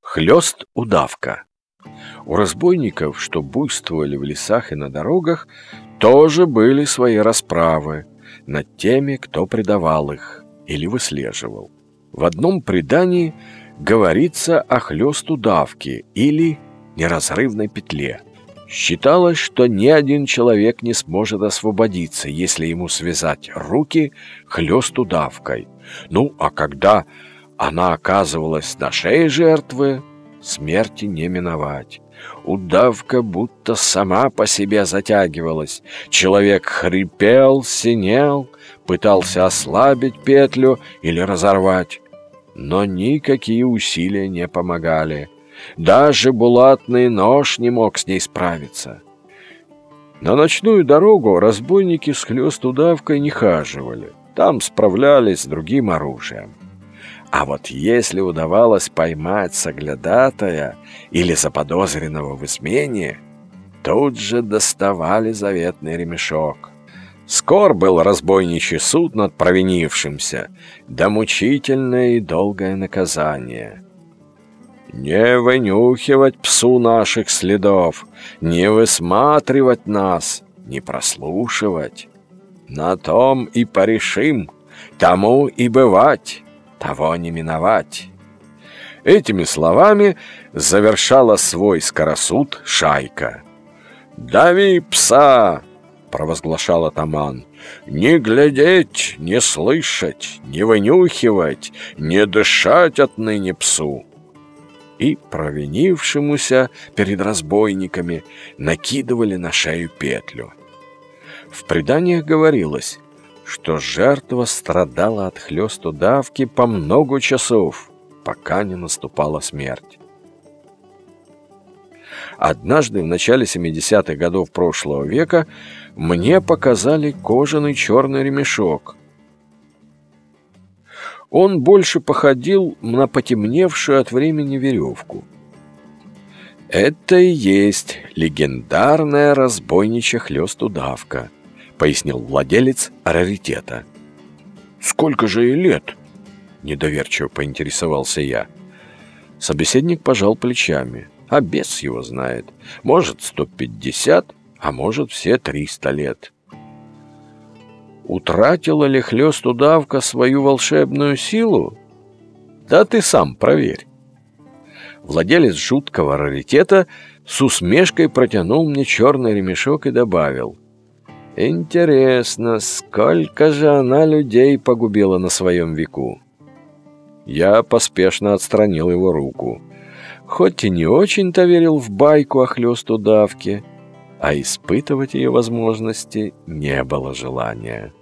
Хлёст-удавка. У разбойников, что буйствовали в лесах и на дорогах, тоже были свои расправы над теми, кто предавал их или выслеживал. В одном предании говорится о хлёст-удавке или неразрывной петле. Считалось, что ни один человек не сможет освободиться, если ему связать руки хлёст-удавкой. Ну, а когда она оказывалась на шее жертвы, смерти не миновать. Удавка будто сама по себе затягивалась. Человек хрипел, синел, пытался ослабить петлю или разорвать. Но никакие усилия не помогали. Даже булатный нож не мог с ней справиться. На ночную дорогу разбойники с хлёст удавкой не хаживали. Там справлялись с другим оружием. А вот если удавалось поймать соглядатая или заподозренного в измене, тут же доставали заветный ремешок. Скор был разбойничий суд над провинившимся, да мучительное и долгое наказание. Не вынюхивать псу наших следов, не высматривать нас, не прослушивать. На том и порешим, тому и бывать того не миновать. Этими словами завершала свой скоросуд шайка. «Дави пса!» — провозглашал атаман. «Не глядеть, не слышать, не вынюхивать, не дышать отныне псу!» И провинившемуся перед разбойниками накидывали на шею петлю. В преданиях говорилось, что жертва страдала от хлёсту давки по много часов, пока не наступала смерть. Однажды в начале 70-х годов прошлого века мне показали кожаный черный ремешок. Он больше походил на потемневшую от времени веревку. Это и есть легендарная разбойничья хлёст-удавка – пояснил владелец раритета. «Сколько же ей лет?» – недоверчиво поинтересовался я. Собеседник пожал плечами. А бес его знает. Может, сто пятьдесят, а может, все триста лет. Утратила ли хлёст удавка свою волшебную силу? Да ты сам проверь. Владелец жуткого раритета с усмешкой протянул мне черный ремешок и добавил – Интересно, сколько же она людей погубила на своем веку? Я поспешно отстранил его руку. Хоть и не очень-то верил в байку о хлёсту давки, а испытывать ее возможности не было желания.